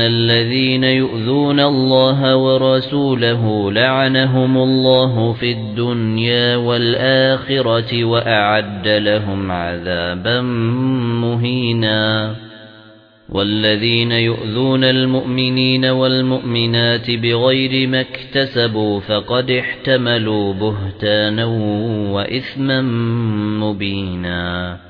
الَّذِينَ يُؤْذُونَ اللَّهَ وَرَسُولَهُ لَعَنَهُمُ اللَّهُ فِي الدُّنْيَا وَالْآخِرَةِ وَأَعَدَّ لَهُمْ عَذَابًا مُهِينًا وَالَّذِينَ يُؤْذُونَ الْمُؤْمِنِينَ وَالْمُؤْمِنَاتِ بِغَيْرِ مَا اكْتَسَبُوا فَقَدِ احْتَمَلُوا بُهْتَانًا وَإِثْمًا مُبِينًا